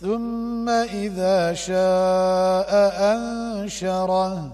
ثم إذا شاء أنشره.